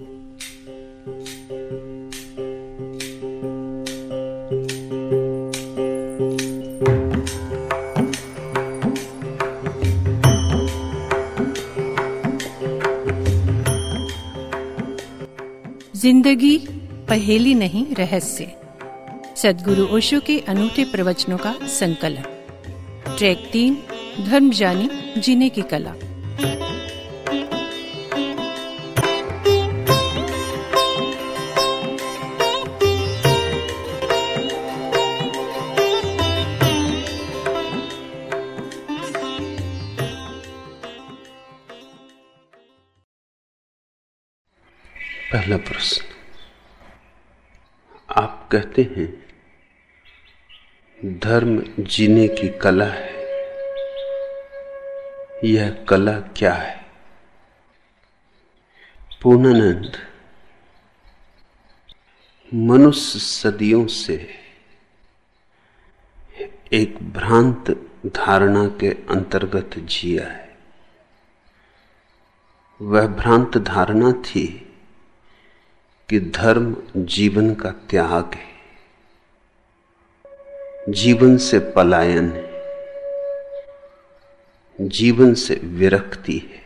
ज़िंदगी पहेली नहीं, रहस्य। सदगुरु ओशो के अनूठे प्रवचनों का संकलन। ट्रैक तीन धर्म जानी जीने की कला। पहला प्रश्न। आप कहते हैं, धर्म जीने की कला है। यह कला क्या है? पूर्णानंद, मनुष्य सदियों से एक भ्रांत धारणा के अंतर्गत जिया है। वह भ्रांत धारणा थी कि धर्म जीवन का त्याग है। जीवन से पलायन है। जीवन से विरक्ति है।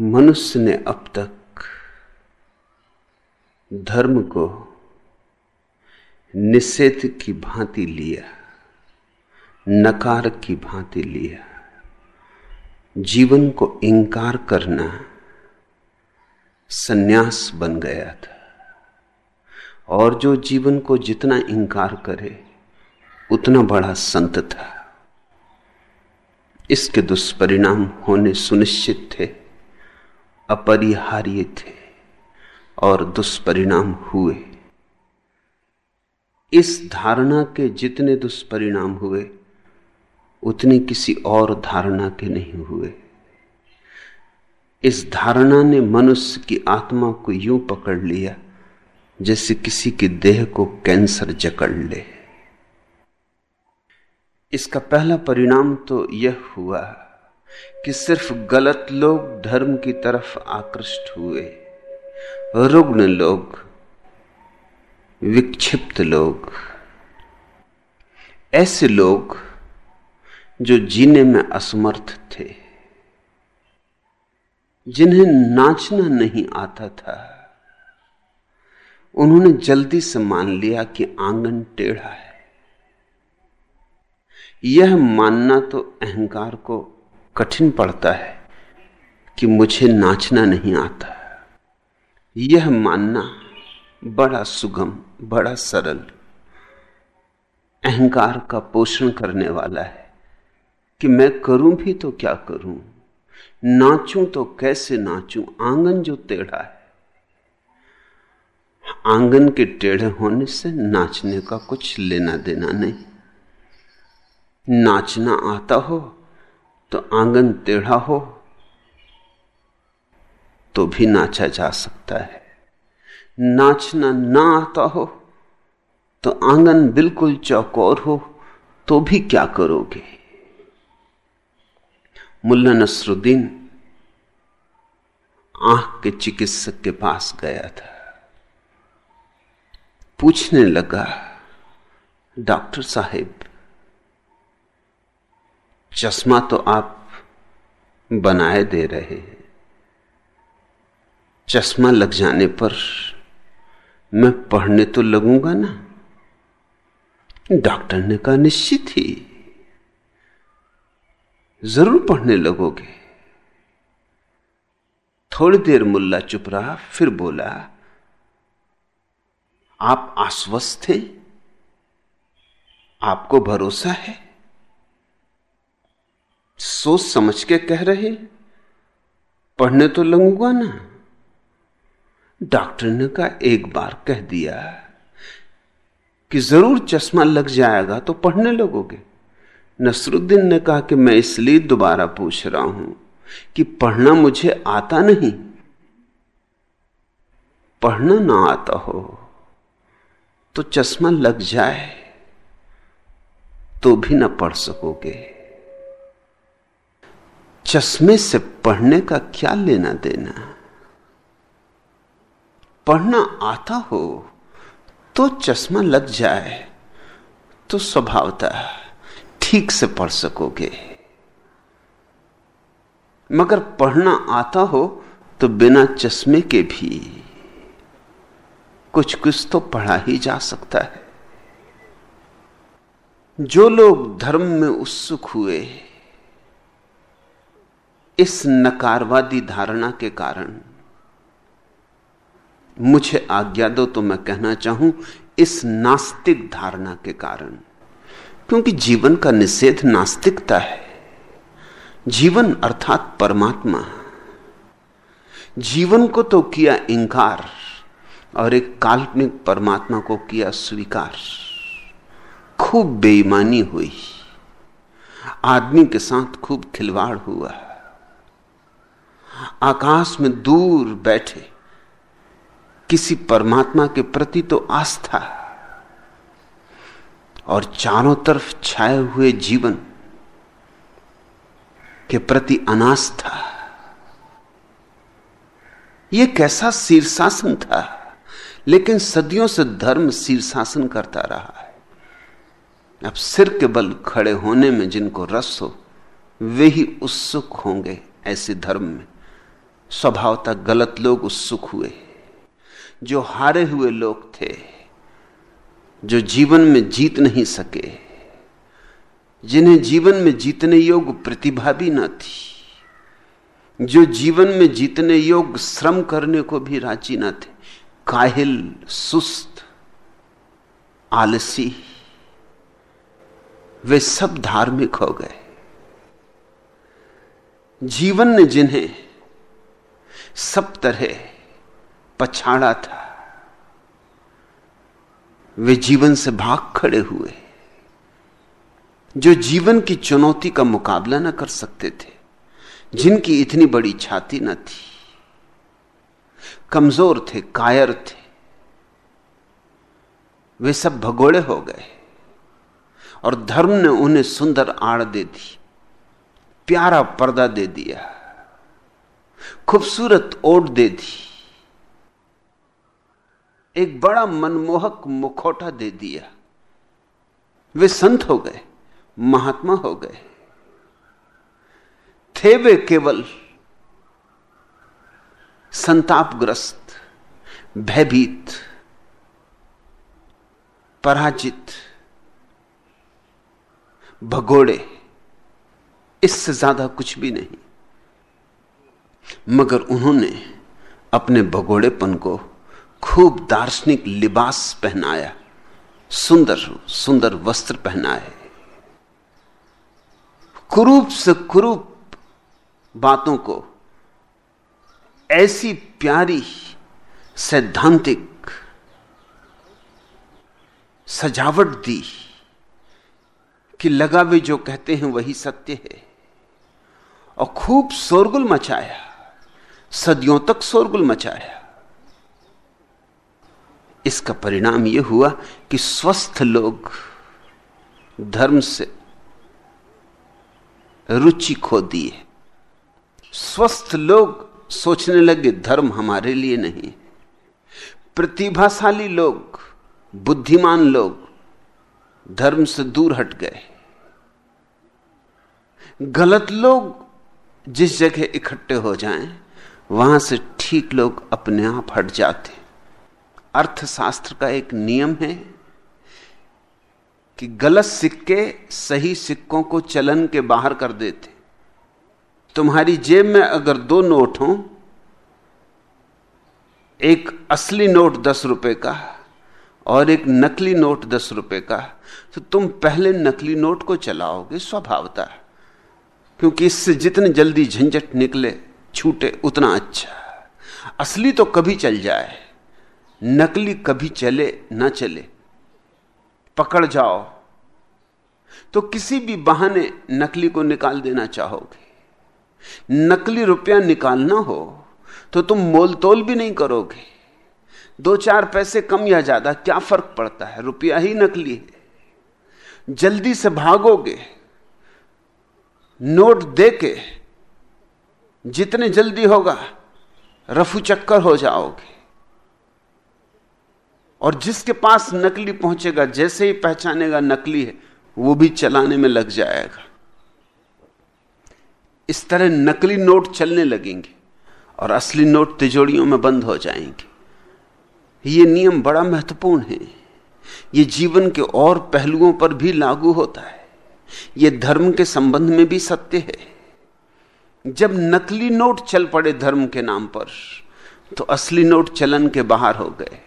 मनुष्य ने अब तक धर्म को निषेध की भांति लिया, नकार की भांति लिया। जीवन को इंकार करना सन्यास बन गया था। और जो जीवन को जितना इंकार करे, उतना बड़ा संत था। इसके दुष्परिणाम होने सुनिश्चित थे, अपरिहार्य थे और दुष्परिणाम हुए। इस धारणा के जितने दुष्परिणाम हुए, उतने किसी और धारणा के नहीं हुए। इस धारणा ने मनुष्य की आत्मा को यूँ पकड़ लिया, जैसे किसी के देह को कैंसर जकड़ ले। इसका पहला परिणाम तो यह हुआ कि सिर्फ़ गलत लोग धर्म की तरफ़ आकृष्ट हुए। रुग्ण लोग, विक्षिप्त लोग। ऐसे लोग जो जीने में असमर्थ थे। जिन्हें नाचना नहीं आता था। उन्होंने जल्दी से मान लिया कि आँगन टेढ़ा है। यह मानना तो अहंकार को कठिन पड़ता है कि मुझे नाचना नहीं आता। यह मानना बड़ा सुगम, बड़ा सरल, अहंकार का पोषण करने वाला है कि मैं करूँ भी तो क्या करूँ? नाचूं तो कैसे नाचूं? आँगन जो टेढ़ा है। आँगन के टेढ़े होने से नाचने का कुछ लेना देना नहीं। नाचना आता हो तो आँगन टेढ़ा हो तो भी नाचा जा सकता है। नाचना ना आता हो तो आँगन बिल्कुल चौकोर हो तो भी क्या करोगे? मुल्ला नसरुद्दीन आँख के चिकित्सक के पास गया था। पूछने लगा, डॉक्टर साहेब, चश्मा तो आप बनाए दे रहे हैं। चश्मा लग जाने पर मैं पढ़ने तो लगूँगा ना? डॉक्टर ने कहा, निश्चित ही। ज़रूर पढ़ने लगोगे। थोड़ी देर मुल्ला चुप रहा, फिर बोला, आप आश्वस्त थे आपको भरोसा है? सोच समझ के कह रहे पढ़ने तो लगूँगा ना। डॉक्टर ने कहा, एक बार कह दिया कि ज़रूर चश्मा लग जाएगा तो पढ़ने लगोगे। नसरुद्दीन ने कहा कि मैं इसलिए दोबारा पूछ रहा हूँ कि पढ़ना मुझे आता नहीं। पढ़ना ना आता हो तो चश्मा लग जाए तो भी ना पढ़ सकोगे। चश्मे से पढ़ने का क्या लेना देना? पढ़ना आता हो तो चश्मा लग जाए तो स्वभावता। ठीक से पढ़ सकोगे। मगर पढ़ना आता हो तो बिना चश्मे के भी कुछ कुछ तो पढ़ा ही जा सकता है। जो लोग धर्म में उत्सुक हुए, इस नकारवादी धारणा के कारण, मुझे आज्ञा दो तो मैं कहना चाहूँ, इस नास्तिक धारणा के कारण। क्योंकि जीवन का निषेध नास्तिकता है। जीवन अर्थात परमात्मा। जीवन को तो किया इंकार और एक काल्पनिक परमात्मा को किया स्वीकार। खूब बेईमानी हुई। आदमी के साथ खूब खिलवाड़ हुआ। आकाश में दूर बैठे। किसी परमात्मा के प्रति तो आस्था। और चारों तरफ़ छाए हुए जीवन के प्रति अनास्था। यह कैसा शीर्षासन था? लेकिन सदियों से धर्म शीर्षासन करता रहा है। अब सिर के बल खड़े होने में जिनको रस हो, वे ही उत्सुक होंगे ऐसे धर्म में। स्वभावतः गलत लोग उत्सुक हुए, जो हारे हुए लोग थे। जो जीवन में जीत नहीं सके, जिन्हें जीवन में जीतने योग्य प्रतिभा भी न थी, जो जीवन में जीतने योग्य श्रम करने को भी राज़ी न थे, काहिल, सुस्त, आलसी, वे सब धार्मिक हो गए। जीवन ने जिन्हें सब तरह पछाड़ा था वे जीवन से भाग खड़े हुए। जो जीवन की चुनौती का मुकाबला न कर सकते थे, जिनकी इतनी बड़ी छाती न थी। कमज़ोर थे, कायर थे। वे सब भगोड़े हो गए, और धर्म ने उन्हें सुंदर आड़ दे दी, प्यारा पर्दा दे दिया, खूबसूरत ओट दे दी। एक बड़ा मनमोहक मुखौटा दे दिया। वे संत हो गए, महात्मा हो गए। थे वे केवल संतापग्रस्त, भयभीत, पराजित, भगोड़े, इससे ज़्यादा कुछ भी नहीं। मगर उन्होंने अपने भगोड़ेपन को खूब दार्शनिक लिबास पहनाया, सुंदर सुंदर वस्त्र पहनाए। कुरूप से कुरूप बातों को, ऐसी प्यारी, सैद्धांतिक सजावट दी कि लगा वे जो कहते हैं वही सत्य है। और खूब शोरगुल मचाया, सदियों तक शोरगुल मचाया। इसका परिणाम यह हुआ कि स्वस्थ लोग धर्म से रुचि खो दिए। स्वस्थ लोग सोचने लगे, धर्म हमारे लिए नहीं प्रतिभाशाली लोग, बुद्धिमान लोग धर्म से दूर हट गए। गलत लोग जिस जगह इकट्ठे हो जाएँ, वहाँ से ठीक लोग अपने आप हट जाते। अर्थशास्त्र का एक नियम है कि गलत सिक्के सही सिक्कों को चलन के बाहर कर देते तुम्हारी जेब में अगर दो नोट हों, एक असली नोट दस रुपए का और एक नकली नोट दस रुपए का तो तुम पहले नकली नोट को चलाओगे स्वभावता, क्योंकि इससे जितने जल्दी झंझट निकले, छूटे उतना अच्छा। असली तो कभी चल जाए। नकली कभी चले, ना चले। पकड़ जाओ। तो किसी भी बहाने नकली को निकाल देना चाहोगे। नकली रुपया निकालना हो तो तुम मोल तोल भी नहीं करोगे। दो चार पैसे कम या ज़्यादा, क्या फ़र्क पड़ता है? रुपया ही नकली है। जल्दी से भागोगे। नोट दे के जितने जल्दी होगा, रफू चक्कर हो जाओगे। और जिसके पास नकली पहुंचेगा, जैसे ही पहचानेगा नकली है, वो भी चलाने में लग जाएगा। इस तरह नकली नोट चलने लगेंगे और असली नोट तिजोड़ियों में बंद हो जाएँगे। ये नियम बड़ा महत्वपूर्ण है। ये जीवन के और पहलुओं पर भी लागू होता है। ये धर्म के संबंध में भी सत्य है। जब नकली नोट चल पड़े धर्म के नाम पर तो असली नोट चलन के बाहर हो गए।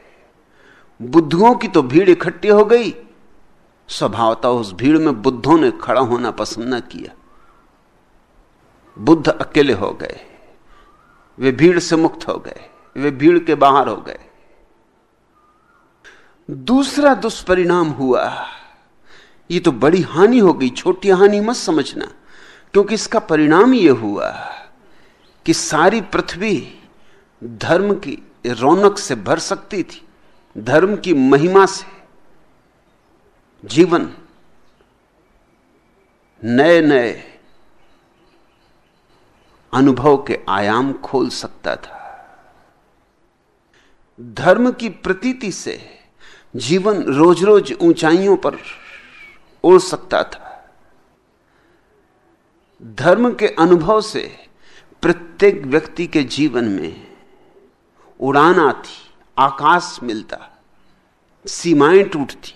बुद्धुओं की तो भीड़ इकट्ठी हो गई। स्वभावता उस भीड़ में बुद्धों ने खड़ा होना पसंद न किया। बुद्ध अकेले हो गए। वे भीड़ से मुक्त हो गए। वे भीड़ के बाहर हो गए। दूसरा दुष्परिणाम हुआ। ये तो बड़ी हानि हो गई। छोटी हानि मत समझना, क्योंकि इसका परिणाम यह हुआ कि सारी पृथ्वी धर्म की रौनक से भर सकती थी। धर्म की महिमा से जीवन नए नए अनुभव के आयाम खोल सकता था। धर्म की प्रतीति से जीवन रोज रोज ऊंचाइयों पर उड़ सकता था। धर्म के अनुभव से प्रत्येक व्यक्ति के जीवन में उड़ान आती। आकाश मिलता, सीमाएँ टूटती,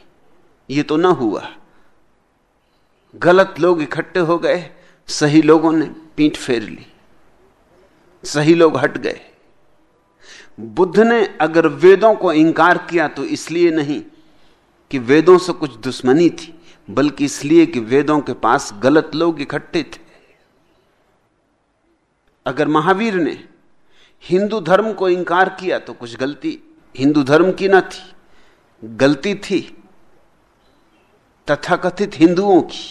ये तो ना हुआ। गलत लोग इकट्ठे हो गए, सही लोगों ने पीठ फेर ली, सही लोग हट गए। बुद्ध ने अगर वेदों को इंकार किया तो इसलिए नहीं कि वेदों से कुछ दुश्मनी थी, बल्कि इसलिए कि वेदों के पास गलत लोग इकट्ठे थे। अगर महावीर ने हिंदू धर्म को इंकार किया तो कुछ गलती हिंदू धर्म की ना थी, गलती थी, तथाकथित हिंदुओं की।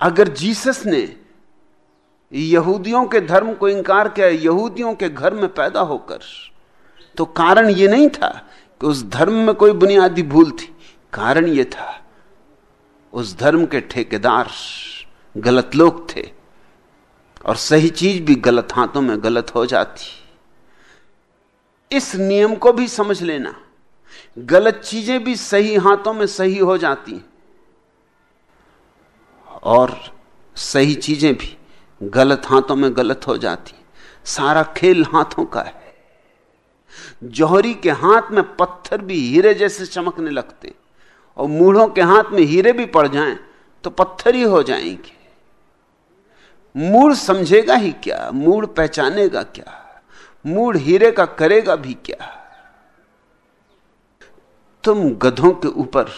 अगर जीसस ने यहूदियों के धर्म को इंकार किया, यहूदियों के घर में पैदा होकर तो कारण यह नहीं था कि उस धर्म में कोई बुनियादी भूल थी। कारण यह था, उस धर्म के ठेकेदार गलत लोग थे और सही चीज़ भी गलत हाथों में गलत हो जाती। इस नियम को भी समझ लेना। गलत चीज़ें भी सही हाथों में सही हो जाती और सही चीज़ें भी गलत हाथों में गलत हो जाती सारा खेल हाथों का है। जौहरी के हाथ में पत्थर भी हीरे जैसे चमकने लगते और मूढ़ों के हाथ में हीरे भी पड़ जाएँ तो पत्थर ही हो जाएँगे। मूड समझेगा ही क्या? मूड पहचानेगा क्या? मूड हीरे का करेगा भी क्या? तुम गधों के ऊपर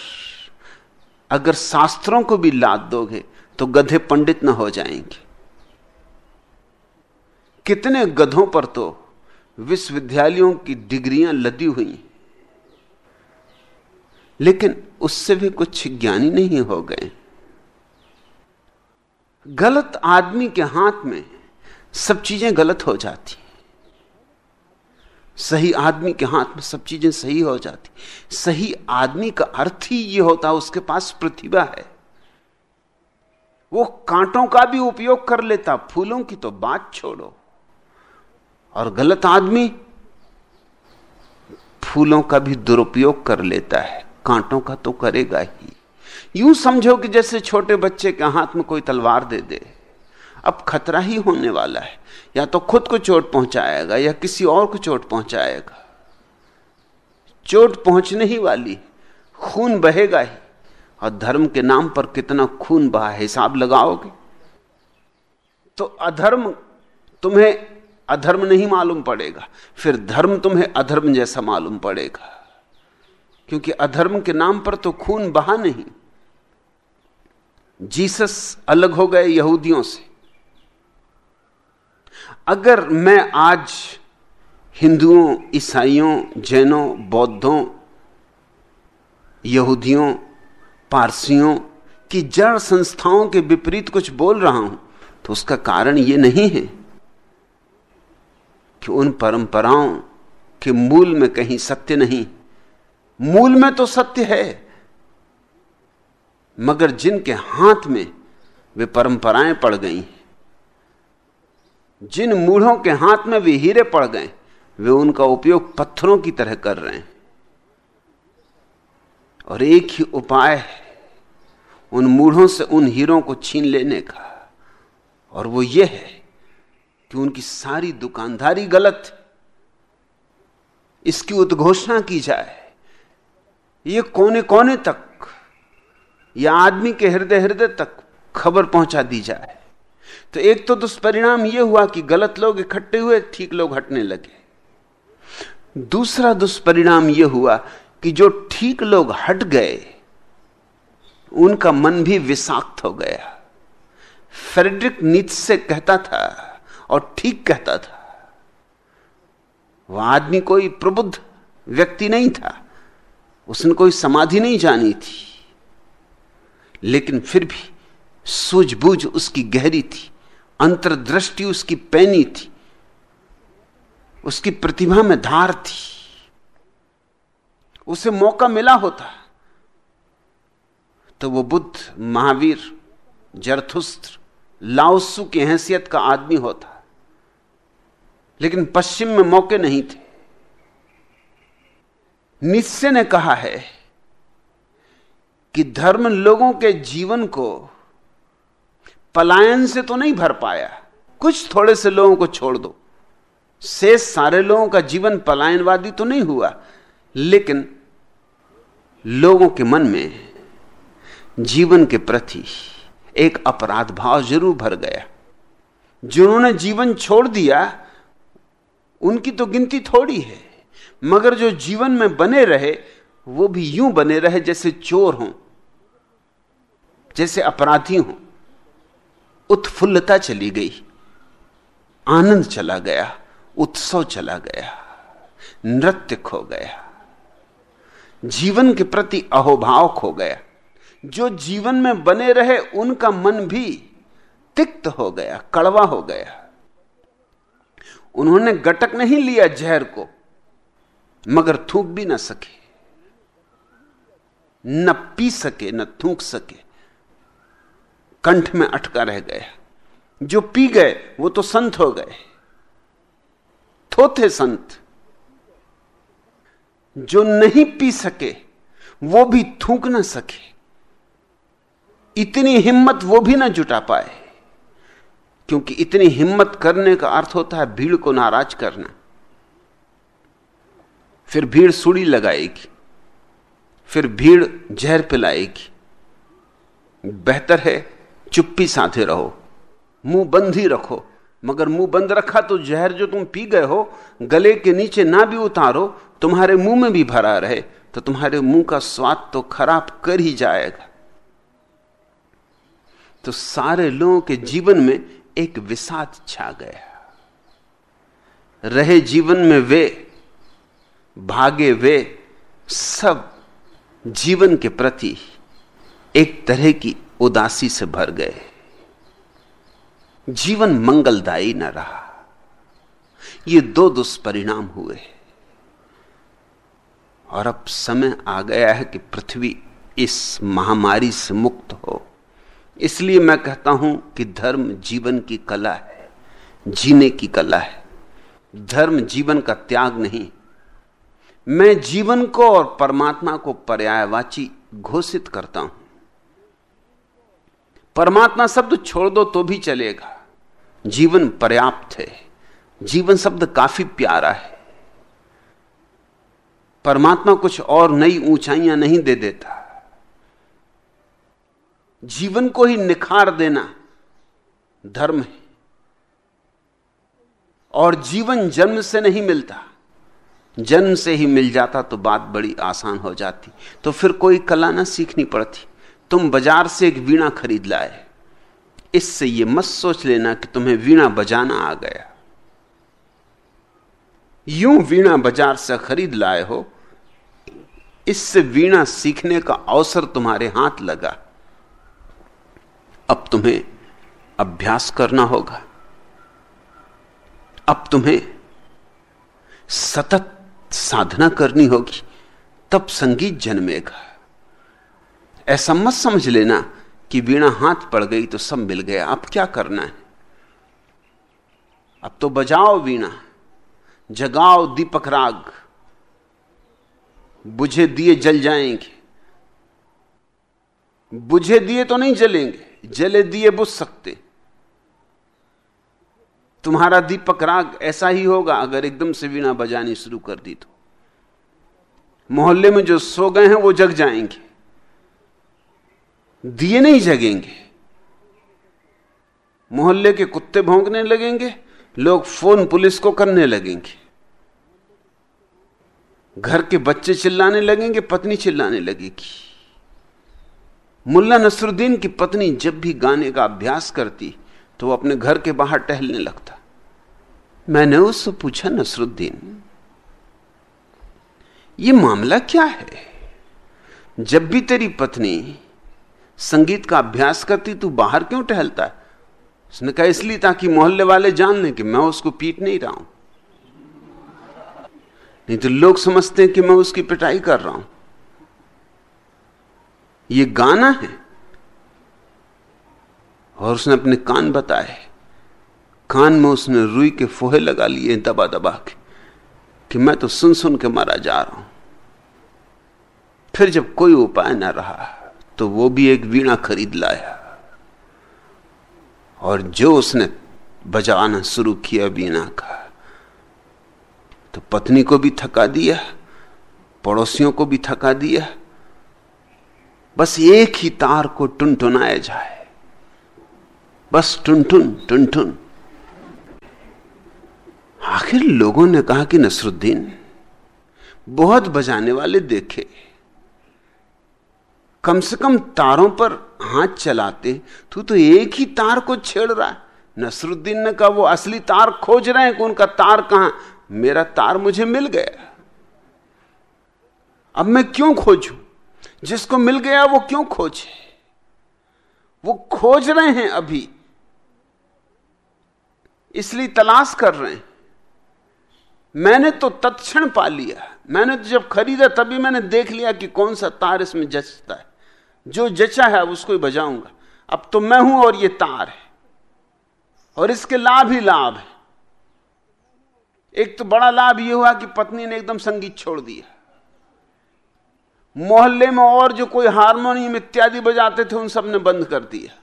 अगर शास्त्रों को भी लाद दोगे तो गधे पंडित न हो जाएँगे। कितने गधों पर तो विश्वविद्यालयों की डिग्रियाँ लदी हुई लेकिन उससे भी कुछ ज्ञानी नहीं हो गए। गलत आदमी के हाथ में सब चीज़ें गलत हो जाती सही आदमी के हाथ में सब चीज़ें सही हो जाती। सही आदमी का अर्थ ही ये होता है उसके पास प्रतिभा है। वो कांटों का भी उपयोग कर लेता, फूलों की तो बात छोड़ो। और गलत आदमी फूलों का भी दुरुपयोग कर लेता है, कांटों का तो करेगा ही। यूँ समझो कि जैसे छोटे बच्चे के हाथ में कोई तलवार दे दे, अब खतरा ही होने वाला है। या तो खुद को चोट पहुंचाएगा या किसी और को चोट पहुंचाएगा। चोट पहुँचने ही वाली खून बहेगा ही। और धर्म के नाम पर कितना खून बहा हिसाब लगाओगे? तो अधर्म तुम्हें अधर्म नहीं मालूम पड़ेगा, फिर धर्म तुम्हें अधर्म जैसा मालूम पड़ेगा। क्योंकि अधर्म के नाम पर तो खून बहा नहीं। जीसस अलग हो गए यहूदियों से। अगर मैं आज हिंदुओं, ईसाइयों, जैनों, बौद्धों, यहूदियों, पारसियों की जड़ संस्थाओं के विपरीत कुछ बोल रहा हूँ तो उसका कारण यह नहीं है कि उन परंपराओं के मूल में कहीं सत्य नहीं। मूल में तो सत्य है, मगर जिनके हाथ में वे परंपराएँ पड़ गई जिन मूढ़ों के हाथ में वे हीरे पड़ गए, वे उनका उपयोग पत्थरों की तरह कर रहे हैं। और एक ही उपाय है, उन मूढ़ों से उन हीरों को छीन लेने का। और वो ये है कि उनकी सारी दुकानदारी गलत इसकी उद्घोषणा की जाए। ये कोने कोने तक, या आदमी के हृदय हृदय तक खबर पहुँचा दी जाए। तो एक तो दुष्परिणाम यह हुआ कि गलत लोग इकट्ठे हुए, ठीक लोग हटने लगे। दूसरा दुष्परिणाम यह हुआ कि जो ठीक लोग हट गए, उनका मन भी विषाक्त हो गया। फ्रेडरिक नीच से कहता था और ठीक कहता था। वह आदमी कोई प्रबुद्ध व्यक्ति नहीं था, उसने कोई समाधि नहीं जानी थी। लेकिन फिर भी सूझबूझ उसकी गहरी थी, अंतर्दृष्टि उसकी पैनी थी, उसकी प्रतिभा में धार थी। उसे मौका मिला होता तो वो बुद्ध, महावीर, जरथुस्त्र, लाओसु की हैसियत का आदमी होता। लेकिन पश्चिम में मौके नहीं थे। निश्चय ने कहा है कि धर्म लोगों के जीवन को पलायन से तो नहीं भर पाया। कुछ थोड़े से लोगों को छोड़ दो। शेष सारे लोगों का जीवन पलायनवादी तो नहीं हुआ, लेकिन लोगों के मन में जीवन के प्रति एक अपराध भाव ज़रूर भर गया। जिन्होंने जीवन छोड़ दिया, उनकी तो गिनती थोड़ी है, मगर जो जीवन में बने रहे, वो भी यूँ बने रहे जैसे चोर हों, जैसे अपराधी हों। उत्फुल्लता चली गई। आनंद चला गया, उत्सव चला गया, नृत्य खो गया। जीवन के प्रति अहोभाव खो गया। जो जीवन में बने रहे, उनका मन भी तिक्त हो गया, कड़वा हो गया। उन्होंने गटक नहीं लिया जहर को, मगर थूक भी ना सके। न पी सके, न थूक सके। कंठ में अटका रह गया जो पी गए, वो तो संत हो गए। थोथे संत। जो नहीं पी सके, वो भी थूक ना सके। इतनी हिम्मत वो भी ना जुटा पाए। क्योंकि इतनी हिम्मत करने का अर्थ होता है भीड़ को नाराज़ करना। फिर भीड़ सुड़ी लगाएगी। फिर भीड़ जहर पिलाएगी। बेहतर है चुप्पी साधे रहो। मुँह बंद ही रखो। मगर मुँह बंद रखा तो जहर जो तुम पी गए हो, गले के नीचे ना भी उतारो, तुम्हारे मुँह में भी भरा रहे तो तुम्हारे मुँह का स्वाद तो खराब कर ही जाएगा। तो सारे लोगों के जीवन में एक विषाद छा गया। रहे जीवन में वे, भागे वे, सब जीवन के प्रति एक तरह की उदासी से भर गए। जीवन मंगलदायी न रहा। ये दो दुष्परिणाम हुए। और अब समय आ गया है कि पृथ्वी इस महामारी से मुक्त हो। इसलिए मैं कहता हूँ कि धर्म जीवन की कला है, जीने की कला है। धर्म जीवन का त्याग नहीं। मैं जीवन को और परमात्मा को पर्यायवाची घोषित करता हूँ। परमात्मा शब्द छोड़ दो तो भी चलेगा। जीवन पर्याप्त है। जीवन शब्द काफ़ी प्यारा है। परमात्मा कुछ और नई ऊंचाइयाँ नहीं दे देता। जीवन को ही निखार देना धर्म है। और जीवन जन्म से नहीं मिलता। जन्म से ही मिल जाता तो बात बड़ी आसान हो जाती। तो फिर कोई कला ना सीखनी पड़ती। तुम बाज़ार से एक वीणा खरीद लाए। इससे यह मत सोच लेना कि तुम्हें वीणा बजाना आ गया। यूँ वीणा बाज़ार से खरीद लाए हो, इससे वीणा सीखने का अवसर तुम्हारे हाथ लगा। अब तुम्हें अभ्यास करना होगा। अब तुम्हें सतत साधना करनी होगी, तब संगीत जन्मेगा। ऐसा मत समझ लेना कि वीणा हाथ पड़ गई तो सब मिल गया। अब क्या करना है? अब तो बजाओ वीणा, जगाओ दीपक राग, बुझे दिए जल जाएँगे। बुझे दिए तो नहीं जलेंगे, जले दिए बुझ सकते। तुम्हारा दीपक राग ऐसा ही होगा अगर एकदम से वीणा बजानी शुरू कर दी तो। मोहल्ले में जो सो गए हैं वो जग जाएँगे। दिए नहीं जगेंगे। मोहल्ले के कुत्ते भौंकने लगेंगे, लोग फ़ोन पुलिस को करने लगेंगे। घर के बच्चे चिल्लाने लगेंगे, पत्नी चिल्लाने लगेगी। मुल्ला नसरुद्दीन की पत्नी जब भी गाने का अभ्यास करती तो वो अपने घर के बाहर टहलने लगता। मैंने उससे पूछा, नसरुद्दीन, ये मामला क्या है? जब भी तेरी पत्नी संगीत का अभ्यास करती, तू बाहर क्यों टहलता? है उसने कहा, इसलिए ताकि मोहल्ले वाले जान लें कि मैं उसको पीट नहीं रहा हूँ। नहीं तो लोग समझते हैं कि मैं उसकी पिटाई कर रहा हूँ। ये गाना है। और उसने अपने कान बताए। कान में उसने रुई के फोहे लगा लिए दबा दबा के, कि मैं तो सुन सुन के मारा जा रहा हूँ। फिर जब कोई उपाय ना रहा तो वो भी एक वीणा खरीद लाया। और जो उसने बजाना शुरू किया वीणा का तो पत्नी को भी थका दिया, पड़ोसियों को भी थका दिया। बस एक ही तार को टुनटुनाया जाए। बस टुनटुन टुनटुन। आखिर लोगों ने कहा कि नसरुद्दीन बहुत बजाने वाले देखे। कम से कम तारों पर हाथ चलाते, तू तो एक ही तार को छेड़ रहा है। नसरुद्दीन ने कहा, वो असली तार खोज रहे हैं कि उनका तार कहाँ? मेरा तार मुझे मिल गया। अब मैं क्यों खोजू? जिसको मिल गया, वो क्यों खोजे? वो खोज रहे हैं अभी। इसलिए तलाश कर रहे हैं। मैंने तो तत्क्षण पा लिया। मैंने तो जब खरीदा, तभी मैंने देख लिया कि कौन सा तार इसमें जचता है। जो जचा है उसको ही बजाऊँगा। अब तो मैं हूँ और ये तार है। और इसके लाभ ही लाभ है। एक तो बड़ा लाभ यह हुआ कि पत्नी ने एकदम संगीत छोड़ दिया। मोहल्ले में और जो कोई हारमोनियम इत्यादि बजाते थे, उन सबने बंद कर दिया।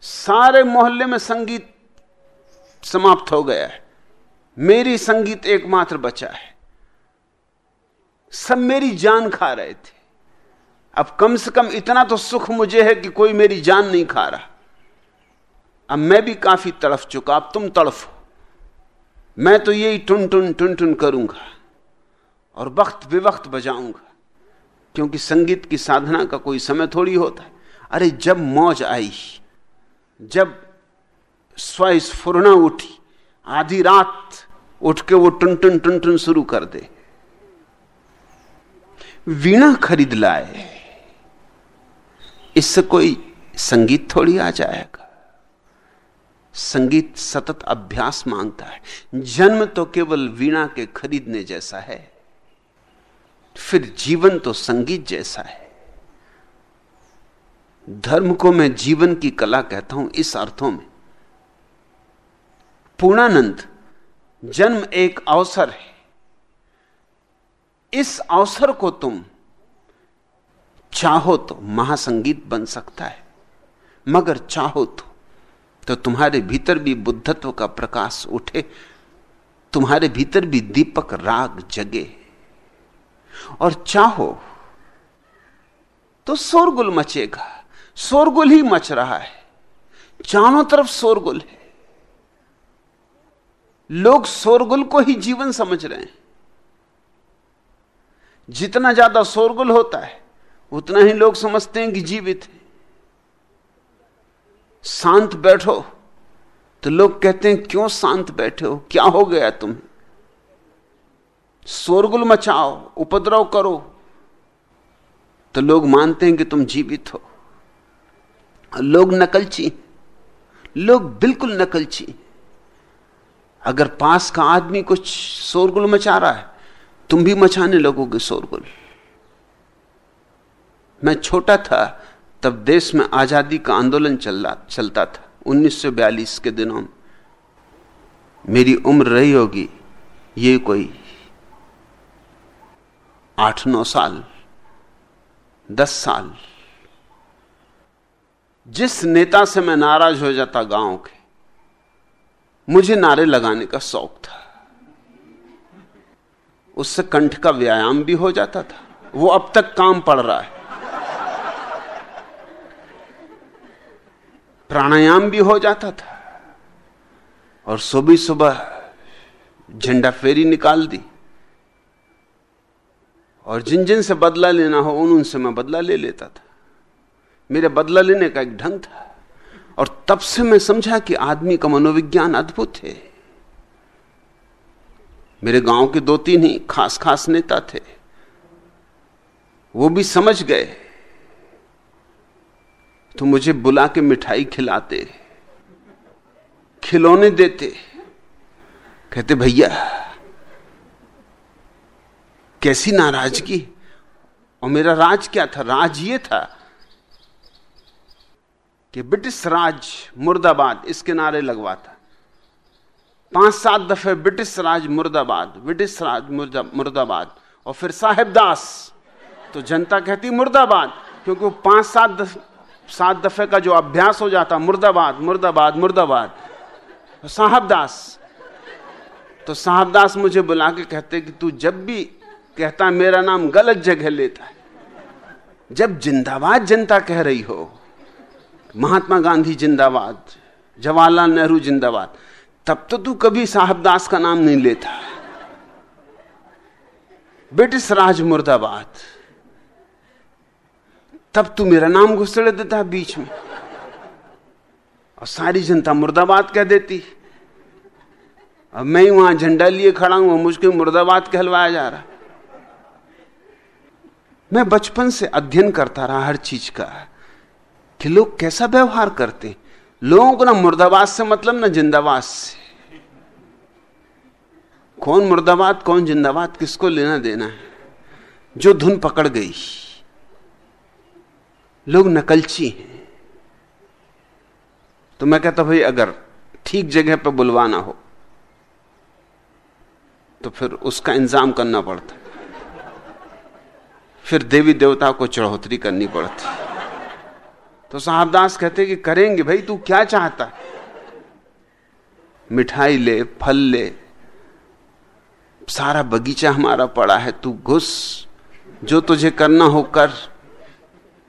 सारे मोहल्ले में संगीत समाप्त हो गया है। मेरी संगीत एकमात्र बचा है। सब मेरी जान खा रहे थे। अब कम से कम इतना तो सुख मुझे है कि कोई मेरी जान नहीं खा रहा। अब मैं भी काफ़ी तड़फ चुका, अब तुम तड़फो मैं तो यही टुन टुन टुन टुन करूँगा और वक्त बेवक्त बजाऊँगा, क्योंकि संगीत की साधना का कोई समय थोड़ी होता है। अरे जब मौज आई, जब स्वस्फुरना उठी, आधी रात उठ के वो टुन टुन टुन टुन शुरू कर दे। वीणा खरीद लाए। इससे कोई संगीत थोड़ी आ जाएगा। संगीत सतत अभ्यास माँगता है। जन्म तो केवल वीणा के खरीदने जैसा है। फिर जीवन तो संगीत जैसा है। धर्म को मैं जीवन की कला कहता हूँ, इस अर्थों में। पूर्णानंद, जन्म एक अवसर है। इस अवसर को तुम चाहो तो महासंगीत बन सकता है, मगर चाहो तो तो तुम्हारे भीतर भी बुद्धत्व का प्रकाश उठे, तुम्हारे भीतर भी दीपक राग जगे। और चाहो तो शोरगुल मचेगा, शोरगुल ही मच रहा है, चारों तरफ़ शोरगुल है। लोग शोरगुल को ही जीवन समझ रहे हैं। जितना ज़्यादा शोरगुल होता है, उतना ही लोग समझते हैं कि जीवित है। शांत बैठो। तो लोग कहते हैं, क्यों शांत बैठे हो? क्या हो गया तुम्हें? शोरगुल मचाओ, उपद्रव करो। तो लोग मानते हैं कि तुम जीवित हो। लोग नकलची लोग बिल्कुल नकलची अगर पास का आदमी कुछ शोरगुल मचा रहा है तुम भी मचाने लगोगे, शोरगुल। मैं छोटा था, तब देश में आज़ादी का आंदोलन चल चलता था 1942 के दिनों में। मेरी उम्र रही होगी, ये कोई आठ नौ साल, दस साल। जिस नेता से मैं नाराज़ हो जाता गाँव के, मुझे नारे लगाने का शौक था। उससे कंठ का व्यायाम भी हो जाता था। वो अब तक काम पड़ रहा है। प्राणायाम भी हो जाता था। और सुबह सुबह झंडा फेरी निकाल दी। और जिन जिन से बदला लेना हो, उन उनसे मैं बदला ले लेता था। मेरे बदला लेने का एक ढंग था। और तब से मैं समझा कि आदमी का मनोविज्ञान अद्भुत है। मेरे गाँव के दो तीन ही खास खास नेता थे। वो भी समझ गए। तो मुझे बुला के मिठाई खिलाते, खिलौने देते। कहते, भैया, कैसी नाराज़गी? और मेरा राज क्या था? राज ये था कि ब्रिटिश राज मुर्दाबाद इसके नारे लगवाता। पाँच सात दफे ब्रिटिश राज मुर्दाबाद ब्रिटिश राज मुर्दाबाद। और फिर साहेबदास तो जनता कहती मुर्दाबाद क्योंकि वो पाँच सात दफ, सात दफे का जो अभ्यास हो जाता मुर्दाबाद मुर्दाबाद मुर्दाबाद। तो साहब दास तो साहब दास मुझे बुला के कहते कि तू जब भी कहता मेरा नाम गलत जगह लेता है जब जिंदाबाद जनता कह रही हो महात्मा गांधी जिंदाबाद जवाहरलाल नेहरू जिंदाबाद तब तो तू कभी साहबदास का नाम नहीं लेता। ब्रिटिश राज मुर्दाबाद। तब तू मेरा नाम घुसड़ देता बीच में। और सारी जनता मुर्दाबाद कह देती। अब मैं ही वहाँ झंडा लिए खड़ा हूँ मुझको मुर्दाबाद कहलवाया जा रहा। मैं बचपन से अध्ययन करता रहा हर चीज़ का, कि लोग कैसा व्यवहार करते। लोगों को ना मुर्दाबाद से मतलब ना जिंदाबाद से। कौन मुर्दाबाद, कौन जिंदाबाद, किसको लेना देना है? जो धुन पकड़ गई। लोग नकलची हैं। तो मैं कहता भाई, अगर ठीक जगह पर बुलवाना हो तो फिर उसका इंतज़ाम करना पड़ता। फिर देवी देवता को चढ़ोतरी करनी पड़ती। तो साहबदास कहते कि करेंगे भाई, तू क्या चाहता? है मिठाई ले, फल ले, सारा बगीचा हमारा पड़ा है, तू घुस, जो तुझे करना हो कर।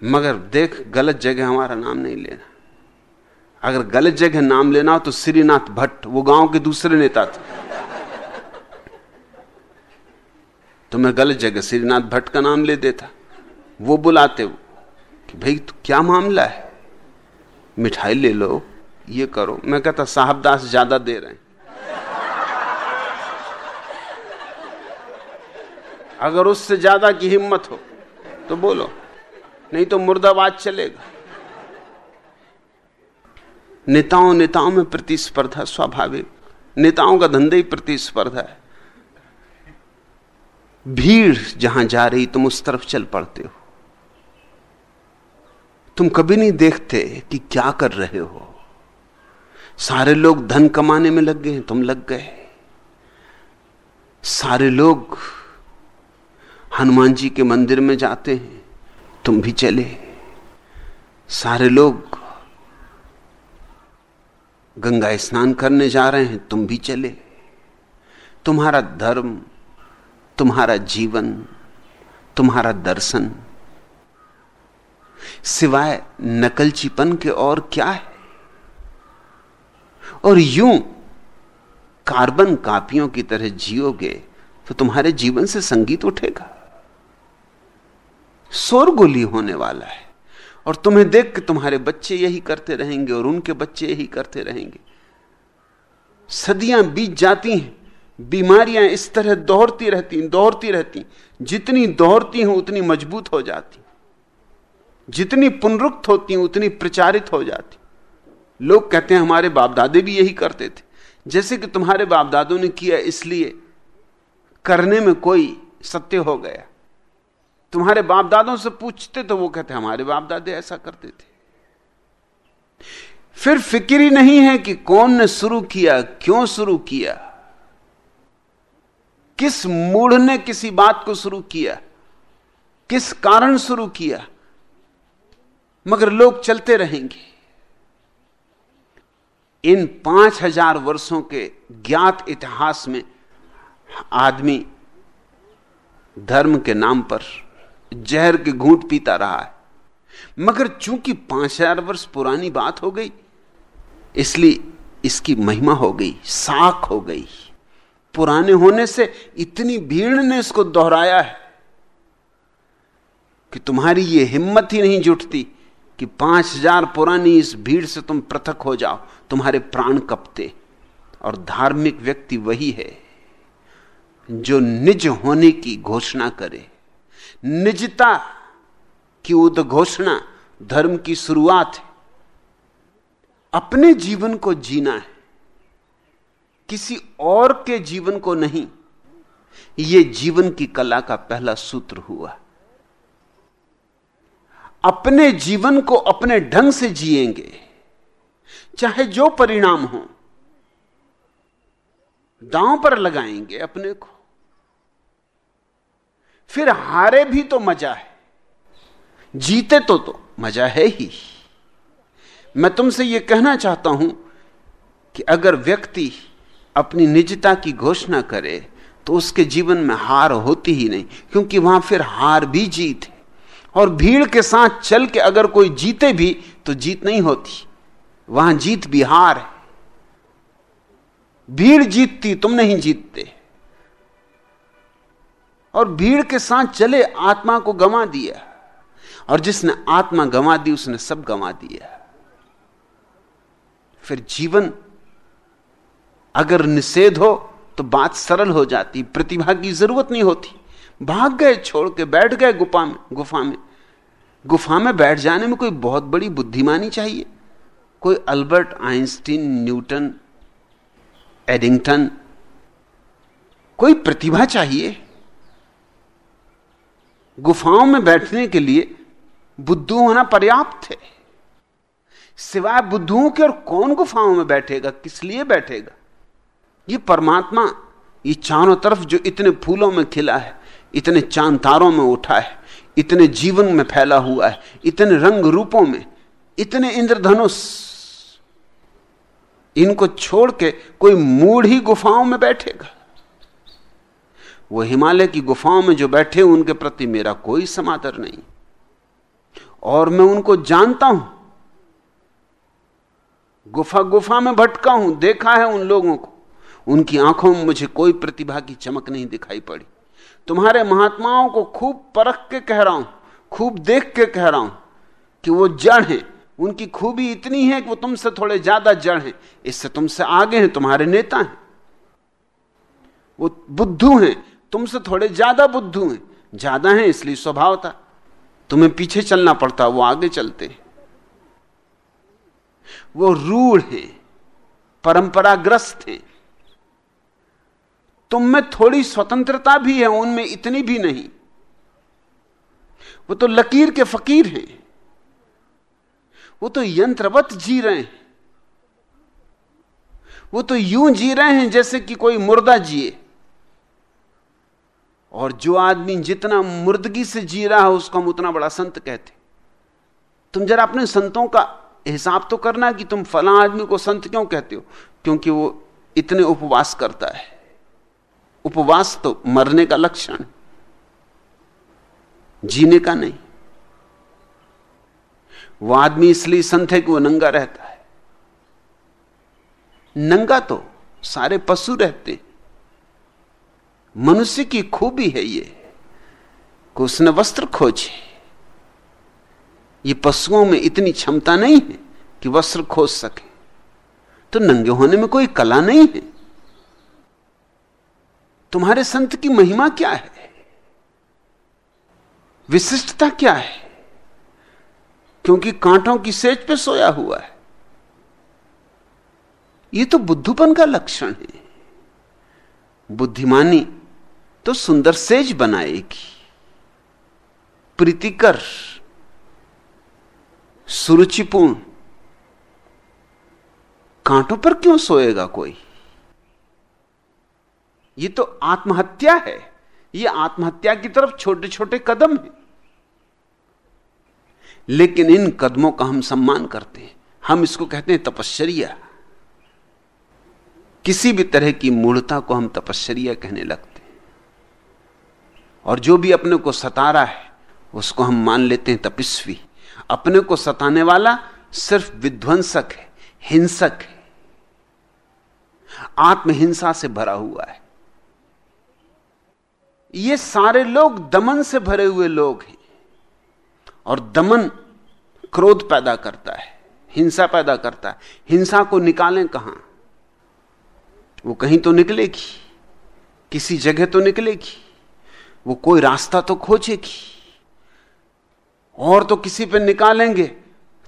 मगर देख, गलत जगह हमारा नाम नहीं लेना। अगर गलत जगह नाम लेना हो तो श्रीनाथ भट्ट, वो गाँव के दूसरे नेता थे। तो मैं गलत जगह श्रीनाथ भट्ट का नाम ले देता, वो बुलाते वो। कि भाई तो क्या मामला है? मिठाई ले लो, ये करो। मैं कहता, साहबदास ज़्यादा दे रहे हैं। अगर उससे ज़्यादा की हिम्मत हो तो बोलो, नहीं तो मुर्दाबाद चलेगा। नेताओं नेताओं में प्रतिस्पर्धा स्वाभाविक। नेताओं का धंधे ही प्रतिस्पर्धा है। भीड़ जहाँ जा रही, तुम उस तरफ़ चल पड़ते हो। तुम कभी नहीं देखते कि क्या कर रहे हो। सारे लोग धन कमाने में लग गए तुम लग गए। सारे लोग हनुमान जी के मंदिर में जाते हैं, तुम भी चले। सारे लोग गंगा स्नान करने जा रहे हैं, तुम भी चले। तुम्हारा धर्म, तुम्हारा जीवन, तुम्हारा दर्शन सिवाय नकलचीपन के और क्या है? और यूँ कार्बन कापियों की तरह जियोगे तो तुम्हारे जीवन से संगीत उठेगा। शोरगुली होने वाला है और तुम्हें देख के तुम्हारे बच्चे यही करते रहेंगे और उनके बच्चे यही करते रहेंगे। सदियाँ बीत जाती हैं, बीमारियाँ इस तरह दोहरती रहती दोहरती रहती जितनी दोहरती हैं, उतनी मज़बूत हो जाती जितनी पुनरुक्त होती हैं, उतनी प्रचारित हो जाती। लोग कहते हैं, हमारे बाप दादे भी यही करते थे। जैसे कि तुम्हारे बाप दादों ने किया, इसलिए करने में कोई सत्य हो गया। तुम्हारे बाप दादों से पूछते तो वो कहते, हमारे बाप दादे ऐसा करते थे। फिर फ़िक्र ही नहीं है कि कौन ने शुरू किया, क्यों शुरू किया। किस मूढ़ ने किसी बात को शुरू किया? किस कारण शुरू किया? मगर लोग चलते रहेंगे। इन पाँच हज़ार वर्षों के ज्ञात इतिहास में आदमी धर्म के नाम पर जहर के घूंट पीता रहा है। मगर चूँकि पाँच हज़ार वर्ष पुरानी बात हो गई, इसलिए इसकी महिमा हो गई, साख हो गई। पुराने होने से इतनी भीड़ ने इसको दोहराया है कि तुम्हारी यह हिम्मत ही नहीं जुटती कि पाँच हज़ार पुरानी इस भीड़ से तुम पृथक हो जाओ, तुम्हारे प्राण कपते। और धार्मिक व्यक्ति वही है जो निज होने की घोषणा करे। निजता की उद्घोषणा धर्म की शुरुआत है। अपने जीवन को जीना है। किसी और के जीवन को नहीं। यह जीवन की कला का पहला सूत्र हुआ। अपने जीवन को अपने ढंग से जिएँगे, चाहे जो परिणाम हो, दांव पर लगाएँगे अपने को। फिर हारे भी तो मज़ा है, जीते तो तो मज़ा है ही। मैं तुमसे यह कहना चाहता हूँ कि अगर व्यक्ति अपनी निजता की घोषणा करे तो उसके जीवन में हार होती ही नहीं, क्योंकि वहाँ फिर हार भी जीत है। और भीड़ के साथ चल के अगर कोई जीते भी तो जीत नहीं होती। वहाँ जीत भी हार है। भीड़ जीतती, तुम नहीं जीतते। और भीड़ के साथ चले, आत्मा को गंवा दिया। और जिसने आत्मा गंवा दी, उसने सब गंवा दिया। फिर जीवन अगर निषेध हो तो बात सरल हो जाती, प्रतिभा की ज़रूरत नहीं होती। भाग गए, छोड़ के बैठ गए गुफा में गुफा में। गुफा में बैठ जाने में कोई बहुत बड़ी बुद्धिमानी चाहिए। कोई अल्बर्ट आइंस्टीन, न्यूटन, एडिंगटन, कोई प्रतिभा चाहिए। गुफाओं में बैठने के लिए बुद्धू होना पर्याप्त है। सिवाय बुद्धुओं के और कौन गुफाओं में बैठेगा, किस लिए बैठेगा? ये परमात्मा ये चारों तरफ़ जो इतने फूलों में खिला है, इतने चाँद तारों में उठा है, इतने जीवन में फैला हुआ है, इतने रंग रूपों में, इतने इंद्रधनुष। इनको छोड़ के कोई मूढ़ ही गुफाओं में बैठेगा। वो हिमालय की गुफाओं में जो बैठे उनके प्रति मेरा कोई समादर नहीं। और मैं उनको जानता हूँ। गुफा गुफा में भटका हूँ, देखा है उन लोगों को। उनकी आँखों में मुझे कोई प्रतिभा की चमक नहीं दिखाई पड़ी। तुम्हारे महात्माओं को खूब परख के कह रहा हूँ, खूब देख के कह रहा हूँ कि वो जड़ हैं। उनकी खूबी इतनी है कि वो तुमसे थोड़े ज़्यादा जड़ हैं। इससे तुमसे आगे हैं, तुम्हारे नेता हैं। वो बुद्धू हैं, तुमसे थोड़े ज़्यादा बुद्धू हैं। ज़्यादा हैं इसलिए स्वभाव था। तुम्हें पीछे चलना पड़ता, वो आगे चलते वो रूढ़ हैं, परंपराग्रस्त हैं। तुम में थोड़ी स्वतंत्रता भी है, उनमें इतनी भी नहीं। वो तो लकीर के फकीर हैं। वो तो यंत्रवत जी रहे हैं। वो तो यूँ जी रहे हैं जैसे कि कोई मुर्दा जिए। और जो आदमी जितना मुर्दगी से जी रहा है, उसको हम उतना बड़ा संत कहते तुम जरा अपने संतों का हिसाब तो करना कि तुम फला आदमी को संत क्यों कहते हो? क्योंकि वो इतने उपवास करता है। उपवास तो मरने का लक्षण जीने का नहीं। वो आदमी इसलिए संत है कि वो नंगा रहता है। नंगा तो सारे पशु रहते हैं। मनुष्य की खूबी है ये कि उसने वस्त्र खोजे। ये पशुओं में इतनी क्षमता नहीं है कि वस्त्र खोज सके। तो नंगे होने में कोई कला नहीं है। तुम्हारे संत की महिमा क्या है? विशिष्टता क्या है? क्योंकि कांटों की सेज पे सोया हुआ है। यह तो बुद्धूपन का लक्षण है। बुद्धिमानी तो सुंदर सेज बनाएगी। प्रीतिकर, सुरुचिपूर्ण। कांटों पर क्यों सोएगा कोई? ये तो आत्महत्या है। ये आत्महत्या की तरफ़ छोटे छोटे कदम हैं। लेकिन इन कदमों का हम सम्मान करते हैं। हम इसको कहते हैं तपश्चर्या। किसी भी तरह की मूर्ता को हम तपश्चर्या कहने लगते हैं। और जो भी अपने को सता रहा है, उसको हम मान लेते हैं तपस्वी। अपने को सताने वाला सिर्फ़ विध्वंसक है, हिंसक है। आत्महिंसा से भरा हुआ है। ये सारे लोग दमन से भरे हुए लोग हैं। और दमन क्रोध पैदा करता है, हिंसा पैदा करता है। हिंसा को निकालें कहाँ? वो कहीं तो निकलेगी, किसी जगह तो निकलेगी, वो कोई रास्ता तो खोजेगी। और तो किसी पे निकालेंगे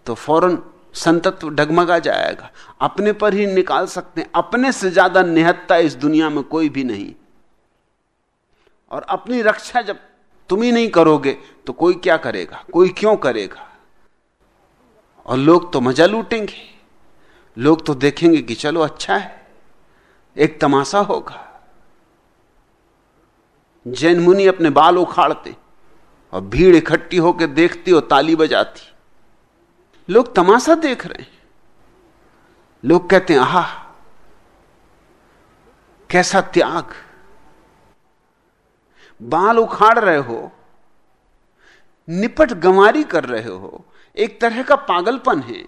तो फ़ौरन संतत्व डगमगा जाएगा। अपने पर ही निकाल सकते हैं। अपने से ज़्यादा निहत्ता इस दुनिया में कोई भी नहीं। और अपनी रक्षा जब तुम ही नहीं करोगे तो कोई क्या करेगा? कोई क्यों करेगा? और लोग तो मज़ा लूटेंगे। लोग तो देखेंगे कि चलो अच्छा है। एक तमाशा होगा। जैन मुनि अपने बाल उखाड़ते और भीड़ इकट्ठी होकर देखती और ताली बजाती। लोग तमाशा देख रहे हैं। लोग कहते हैं, आहा, कैसा त्याग बाल उखाड़ रहे हो, निपट गंवारी कर रहे हो, एक तरह का पागलपन है।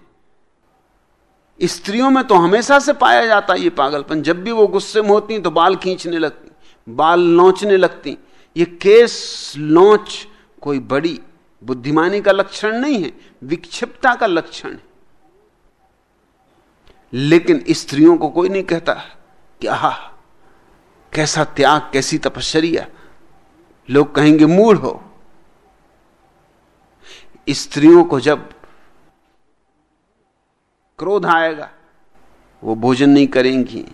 स्त्रियों में तो हमेशा से पाया जाता ये पागलपन। जब भी वो गुस्से में होती तो बाल खींचने लगती, बाल नोचने लगती। ये केस नोच कोई बड़ी बुद्धिमानी का लक्षण नहीं है, विक्षिप्तता का लक्षण है। लेकिन स्त्रियों को कोई नहीं कहता कि आह, कैसा त्याग, कैसी तपश्चर्या लोग कहेंगे मूड हो। स्त्रियों को जब क्रोध आएगा, वो भोजन नहीं करेंगी,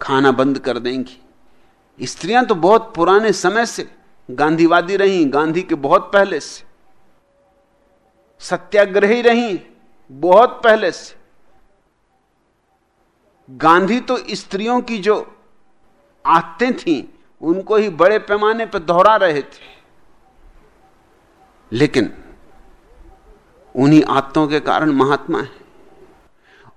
खाना बंद कर देंगी। स्त्रियाँ तो बहुत पुराने समय से गांधीवादी रही, गांधी के बहुत पहले से। सत्याग्रही रही, बहुत पहले से। गांधी तो स्त्रियों की जो आते थीं उनको ही बड़े पैमाने पर दोहरा रहे थे। लेकिन उन्हीं आत्तों के कारण महात्मा है।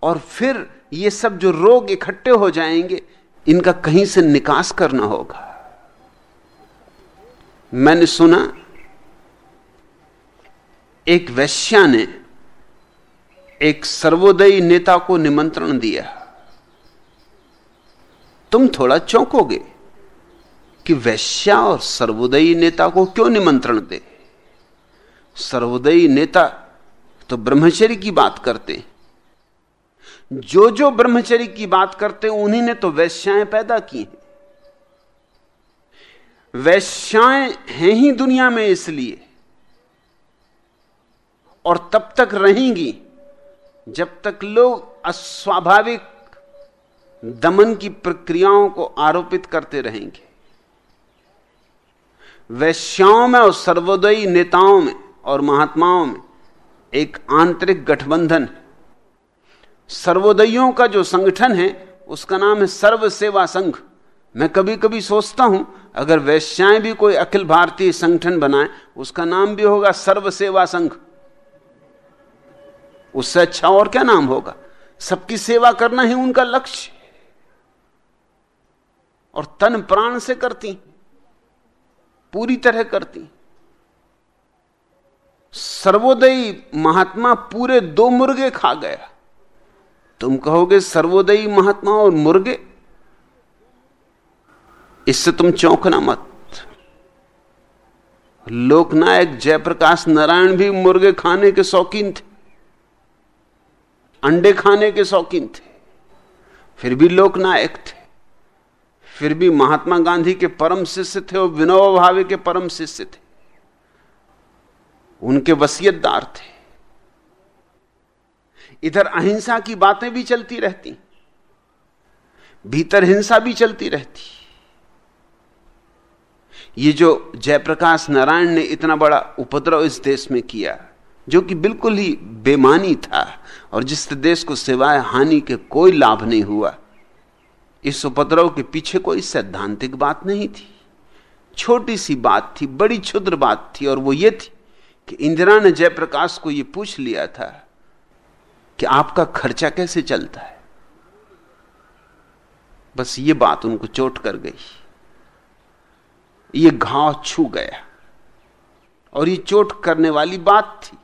और फिर ये सब जो रोग इकट्ठे हो जाएँगे, इनका कहीं से निकास करना होगा। मैंने सुना, एक वैश्या ने एक सर्वोदयी नेता को निमंत्रण दिया। तुम थोड़ा चौंकोगे? कि वैश्या और सर्वोदयी नेता को क्यों निमंत्रण दे? सर्वोदयी नेता तो ब्रह्मचर्य की बात करते जो जो ब्रह्मचर्य की बात करते उन्हीं ने तो वैश्याएँ पैदा की हैं। वैश्याएँ हैं ही दुनिया में इसलिए। और तब तक रहेंगी जब तक लोग अस्वाभाविक दमन की प्रक्रियाओं को आरोपित करते रहेंगे। वैश्याओं में और सर्वोदयी नेताओं में और महात्माओं में एक आंतरिक गठबंधन सर्वोदयों का जो संगठन है, उसका नाम है सर्व सेवा संघ। मैं कभी कभी सोचता हूँ, अगर वैश्याएँ भी कोई अखिल भारतीय संगठन बनाए, उसका नाम भी होगा सर्व सेवा संघ। उससे अच्छा और क्या नाम होगा? सबकी सेवा करना ही उनका लक्ष्य। और तन प्राण से करती पूरी तरह करती। सर्वोदयी महात्मा पूरे दो मुर्गे खा गया। तुम कहोगे सर्वोदयी महात्मा और मुर्गे? इससे तुम चौंकना मत। लोकनायक जयप्रकाश नारायण भी मुर्गे खाने के शौकीन थे। अंडे खाने के शौकीन थे। फिर भी लोकनायक थे। फिर भी महात्मा गांधी के परम शिष्य थे और विनोबा भावे के परम शिष्य थे। उनके वसीयतदार थे। इधर अहिंसा की बातें भी चलती रहती, भीतर हिंसा भी चलती रहती। ये जो जयप्रकाश नारायण ने इतना बड़ा उपद्रव इस देश में किया, जो कि बिल्कुल ही बेमानी था, और जिस देश को सिवाय हानि के कोई लाभ नहीं हुआ इस उपद्रव के पीछे कोई सैद्धांतिक बात नहीं थी। छोटी सी बात थी, बड़ी क्षुद्र बात थी, और वो ये थी कि इंदिरा ने जयप्रकाश को ये पूछ लिया था कि आपका खर्चा कैसे चलता है। बस ये बात उनको चोट कर गई। ये घाव छू गया। और ये चोट करने वाली बात थी,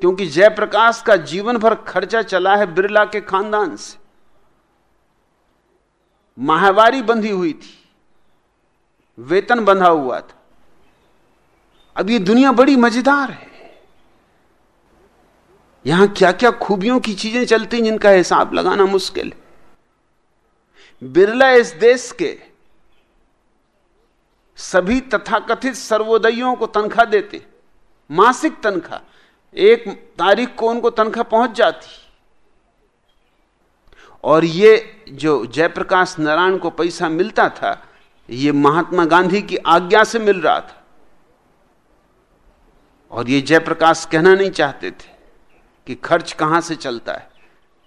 क्योंकि जयप्रकाश का जीवन भर खर्चा चला है बिरला के खानदान से। माहवारी बंधी हुई थी। वेतन बंधा हुआ था। अब ये दुनिया बड़ी मज़ेदार है। यहाँ क्या क्या खूबियों की चीज़ें चलती जिनका हिसाब लगाना मुश्किल है। बिरला इस देश के सभी तथाकथित सर्वोदयों को तनख्वाह देते। मासिक तनख्वाह। एक तारीख को उनको तनख्वाह पहुँच जाती। और ये जो जयप्रकाश नारायण को पैसा मिलता था, ये महात्मा गांधी की आज्ञा से मिल रहा था। और ये जयप्रकाश कहना नहीं चाहते थे कि खर्च कहाँ से चलता है,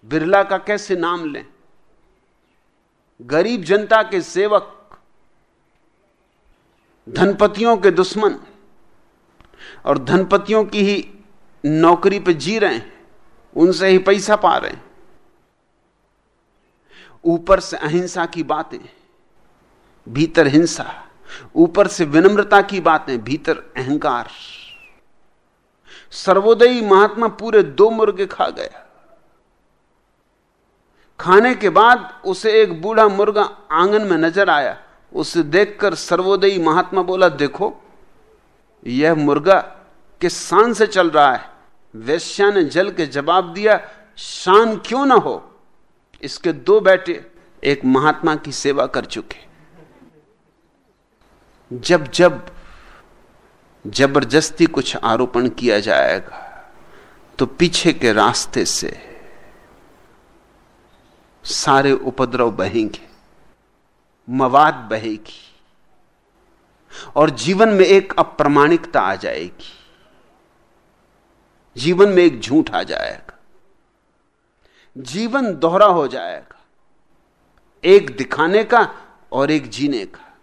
बिरला का कैसे नाम लें? गरीब जनता के सेवक, धनपतियों के दुश्मन, और धनपतियों की ही नौकरी पे जी रहे हैं, उनसे ही पैसा पा रहे हैं। ऊपर से अहिंसा की बातें, भीतर हिंसा, ऊपर से विनम्रता की बातें, भीतर अहंकार। सर्वोदयी महात्मा पूरे दो मुर्गे खा गया। खाने के बाद उसे एक बूढ़ा मुर्गा आँगन में नज़र आया। उसे देखकर सर्वोदयी महात्मा बोला, देखो, यह मुर्गा किस शान से चल रहा है? वैश्या ने जल के जवाब दिया, शान क्यों ना हो? इसके दो बेटे एक महात्मा की सेवा कर चुके। जब जब ज़बरदस्ती कुछ आरोपण किया जाएगा तो पीछे के रास्ते से सारे उपद्रव बहेंगे, मवाद बहेगी, और जीवन में एक अप्रमाणिकता आ जाएगी। जीवन में एक झूठ आ जाएगा। जीवन दोहरा हो जाएगा। एक दिखाने का और एक जीने का।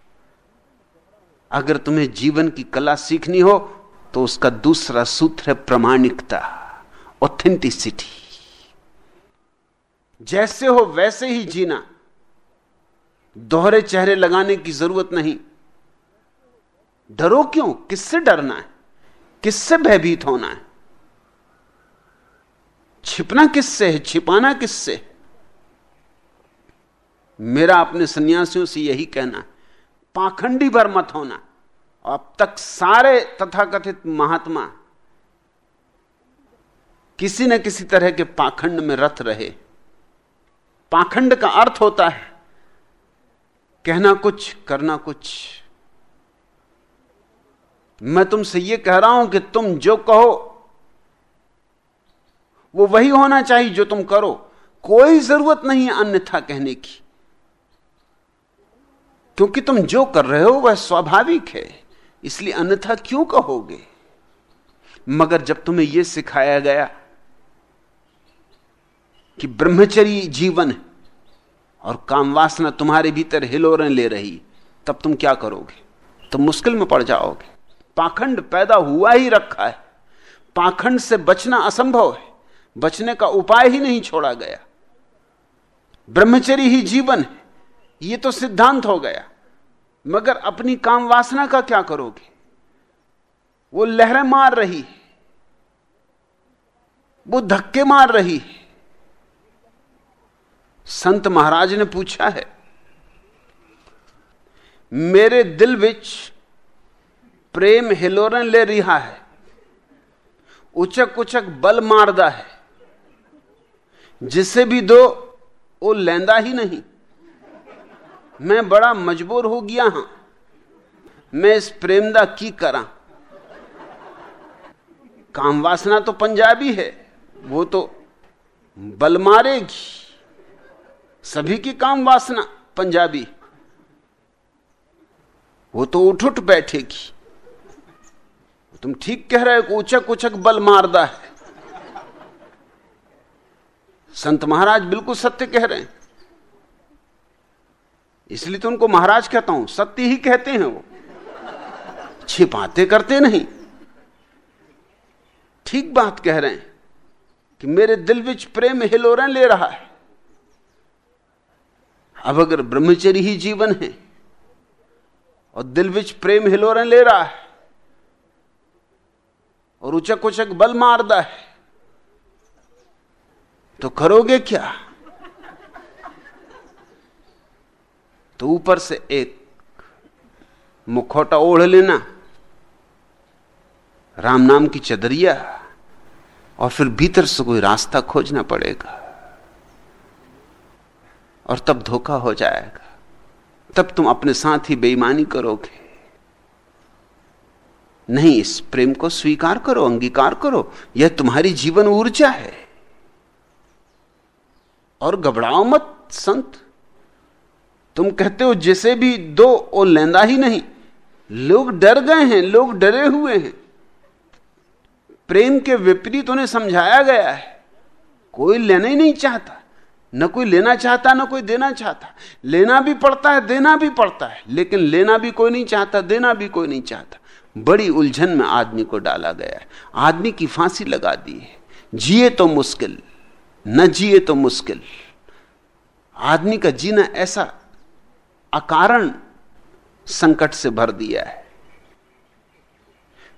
अगर तुम्हें जीवन की कला सीखनी हो तो उसका दूसरा सूत्र है प्रमाणिकता ऑथेंटिसिटी जैसे हो वैसे ही जीना। दोहरे चेहरे लगाने की ज़रूरत नहीं। डरो क्यों? किससे डरना है? किससे भयभीत होना है? छिपना किससे है? छिपाना किससे मेरा अपने सन्यासियों से यही कहना पाखंडी भर मत होना। अब तक सारे तथाकथित महात्मा किसी न किसी तरह के पाखंड में रथ रहे। पाखंड का अर्थ होता है, कहना कुछ, करना कुछ। मैं तुमसे यह कह रहा हूँ कि तुम जो कहो वो वही होना चाहिए जो तुम करो। कोई ज़रूरत नहीं अन्यथा कहने की। क्योंकि तुम जो कर रहे हो वह स्वाभाविक है। इसलिए अन्यथा क्यों कहोगे? मगर जब तुम्हें यह सिखाया गया कि ब्रह्मचरी जीवन और काम वासना तुम्हारे भीतर हिलोरें ले रही, तब तुम क्या करोगे? तुम मुश्किल में पड़ जाओगे। पाखंड पैदा हुआ ही रखा है। पाखंड से बचना असंभव है। बचने का उपाय ही नहीं छोड़ा गया। ब्रह्मचरी ही जीवन है यह तो सिद्धांत हो गया। मगर अपनी काम वासना का क्या करोगे? वो लहरें मार रही वो धक्के मार रही संत महाराज ने पूछा है, मेरे दिल विच प्रेम हिलोरन ले रिहा है उचक उचक बल मारदा है। जिसे भी दो, वो लेंदा ही नहीं। मैं बड़ा मजबूर हो गया हाँ। मैं इस प्रेमदा की करा। काम वासना तो पंजाबी है, वो तो बल मारेगी। सभी की काम वासना पंजाबी। वो तो उठ उठ बैठेगी। तुम ठीक कह रहे हो उचक उचक बल मारदा है। संत महाराज बिल्कुल सत्य कह रहे हैं। इसलिए तो उनको महाराज कहता हूँ, सत्य ही कहते हैं वो। छिपाते करते नहीं। ठीक बात कह रहे हैं कि मेरे दिल विच प्रेम हिलोरें ले रहा है। अब अगर ब्रह्मचर्य ही जीवन है और दिल विच प्रेम हिलोरें ले रहा है और उचक उचक बल मारदा है तो करोगे क्या? तो ऊपर से एक मुखौटा ओढ़ लेना। राम नाम की चदरिया। और फिर भीतर से कोई रास्ता खोजना पड़ेगा। और तब धोखा हो जाएगा। तब तुम अपने साथ ही बेईमानी करोगे। नहीं, इस प्रेम को स्वीकार करो, अंगीकार करो। यह तुम्हारी जीवन ऊर्जा है। और घबराओ मत, संत। तुम कहते हो, जैसे भी दो ओ लेंदा ही नहीं। लोग डर गए हैं, लोग डरे हुए हैं। प्रेम के विपरीत उन्हें समझाया गया है। कोई लेना ही नहीं चाहता। न कोई लेना चाहता, न कोई देना चाहता। लेना भी पड़ता है, देना भी पड़ता है। लेकिन लेना भी कोई नहीं चाहता, देना भी कोई नहीं चाहता। बड़ी उलझन में आदमी को डाला गया है। आदमी की फांसी लगा दी है। जिए तो मुश्किल। न जिए तो मुश्किल। आदमी का जीना ऐसा अकारण संकट से भर दिया है।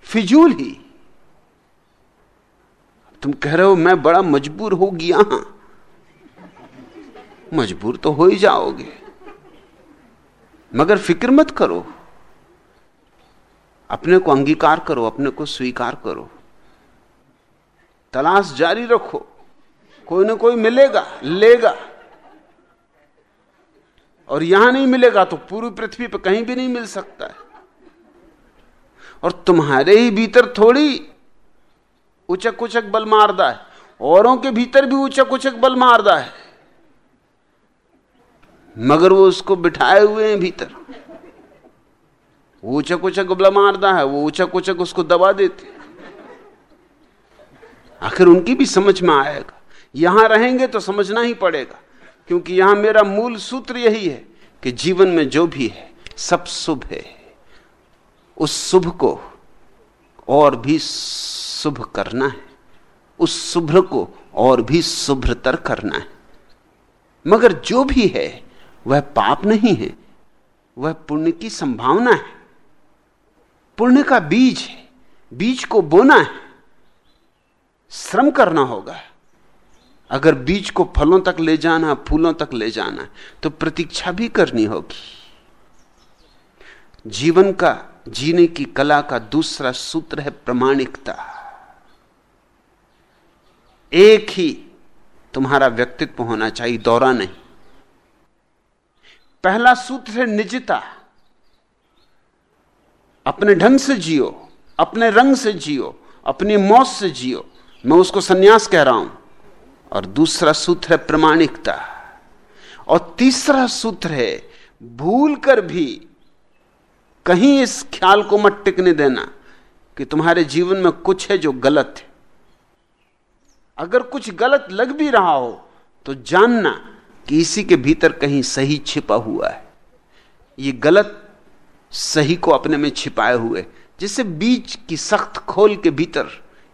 फिजूल ही। तुम कह रहे हो, मैं बड़ा मजबूर हो गया हाँ। मजबूर तो हो ही जाओगे। मगर फ़िक्र मत करो। अपने को अंगीकार करो, अपने को स्वीकार करो। तलाश जारी रखो। कोई ना कोई मिलेगा, लेगा। और यहाँ नहीं मिलेगा तो पूरी पृथ्वी पर कहीं भी नहीं मिल सकता है। और तुम्हारे ही भीतर थोड़ी उचक उचक बल मारदा है। औरों के भीतर भी उचक उचक बल मारदा है। मगर वो उसको बिठाए हुए हैं भीतर। वो उचक उचक बल मारदा है, वो उचक उचक उसको दबा देते आखिर उनकी भी समझ में आएगा। यहाँ रहेंगे तो समझना ही पड़ेगा, क्योंकि यहाँ मेरा मूल सूत्र यही है कि जीवन में जो भी है, सब शुभ है। उस शुभ को और भी शुभ करना है। उस शुभ्र को और भी शुभ्रतर करना है। मगर जो भी है, वह पाप नहीं है, वह पुण्य की संभावना है। पुण्य का बीज है, बीज को बोना है। श्रम करना होगा। अगर बीज को फलों तक ले जाना फूलों तक ले जाना तो प्रतीक्षा भी करनी होगी। जीवन का, जीने की कला का दूसरा सूत्र है प्रमाणिकता। एक ही तुम्हारा व्यक्तित्व होना चाहिए, दौरा नहीं। पहला सूत्र है निजता। अपने ढंग से जियो, अपने रंग से जियो, अपनी मौत से जियो। मैं उसको सन्यास कह रहा हूँ। और दूसरा सूत्र है प्रमाणिकता। और तीसरा सूत्र है भूल कर भी कहीं इस ख्याल को मत टिकने देना कि तुम्हारे जीवन में कुछ है जो गलत है। अगर कुछ गलत लग भी रहा हो तो जानना कि इसी के भीतर कहीं सही छिपा हुआ है। ये गलत सही को अपने में छिपाए हुए, जैसे बीज की सख्त खोल के भीतर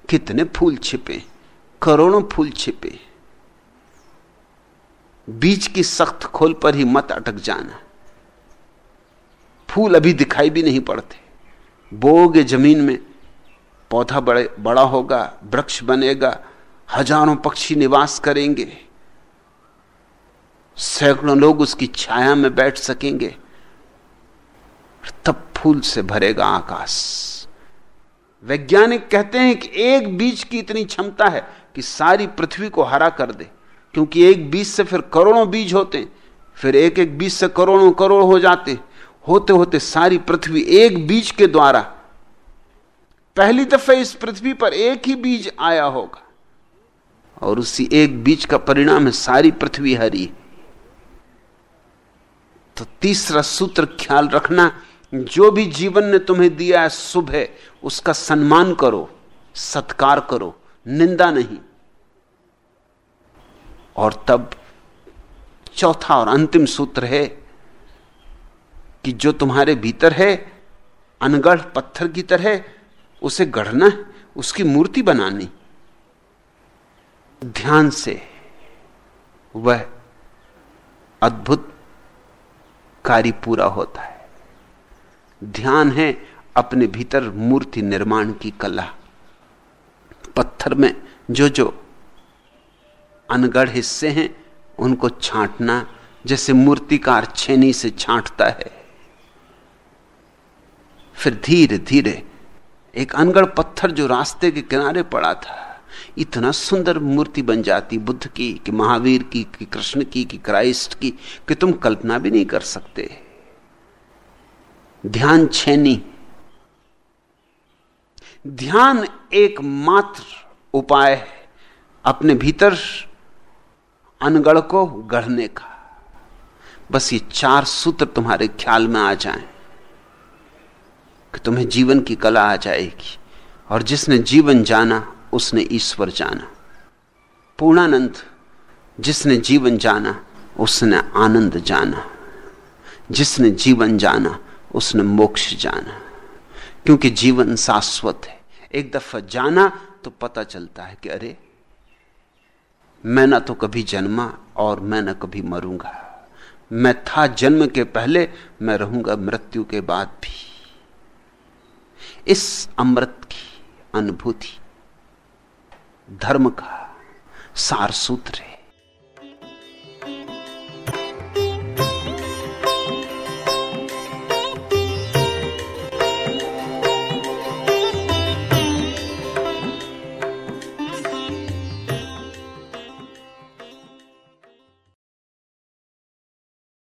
कितने फूल छिपे, करोड़ों फूल छिपे। बीज की सख्त खोल पर ही मत अटक जाना। फूल अभी दिखाई भी नहीं पड़ते। बोगे ज़मीन में, पौधा बड़े, बड़ा होगा, वृक्ष बनेगा, हज़ारों पक्षी निवास करेंगे। सैकड़ों लोग उसकी छाया में बैठ सकेंगे। तब फूल से भरेगा आकाश। वैज्ञानिक कहते हैं कि एक बीज की इतनी क्षमता है कि सारी पृथ्वी को हरा कर दे। क्योंकि एक बीज से फिर करोड़ों बीज होते, फिर एक एक बीज से करोड़ों करोड़ हो जाते। होते होते सारी पृथ्वी एक बीज के द्वारा। पहली दफे इस पृथ्वी पर एक ही बीज आया होगा। और उसी एक बीज का परिणाम है सारी पृथ्वी हरी। तो तीसरा सूत्र ख्याल रखना, जो भी जीवन ने तुम्हें दिया है, शुभ है, उसका सम्मान करो, सत्कार करो, निंदा नहीं। और तब चौथा और अंतिम सूत्र है कि जो तुम्हारे भीतर है, अनगढ़ पत्थर की तरह, उसे गढ़ना, उसकी मूर्ति बनानी। ध्यान से वह अद्भुत कार्य पूरा होता है। ध्यान है अपने भीतर मूर्ति निर्माण की कला। पत्थर में जो जो अनगढ़ हिस्से हैं, उनको छांटना जैसे मूर्तिकार छेनी से छांटता है। फिर धीरे धीरे एक अनगढ़ पत्थर जो रास्ते के किनारे पड़ा था, इतना सुंदर मूर्ति बन जाती बुद्ध की, कि महावीर की, कि कृष्ण की, कि क्राइस्ट की, कि तुम कल्पना भी नहीं कर सकते। ध्यान छेनी। ध्यान एकमात्र उपाय है, अपने भीतर अनगढ़ को गढ़ने का। बस ये चार सूत्र तुम्हारे ख्याल में आ जाएँ कि तुम्हें जीवन की कला आ जाएगी और जिसने जीवन जाना, उसने ईश्वर जाना। पूर्णानंद, जिसने जीवन जाना, उसने आनंद जाना। जिसने जीवन जाना, उसने मोक्ष जाना। क्योंकि जीवन शाश्वत है। एक दफ़ा जाना तो पता चलता है कि अरे मैं ना तो कभी जन्मा और मैं ना कभी मरूँगा। मैं था जन्म के पहले, मैं रहूँगा मृत्यु के बाद भी। इस अमृत की अनुभूति, धर्म का सार सूत्र है।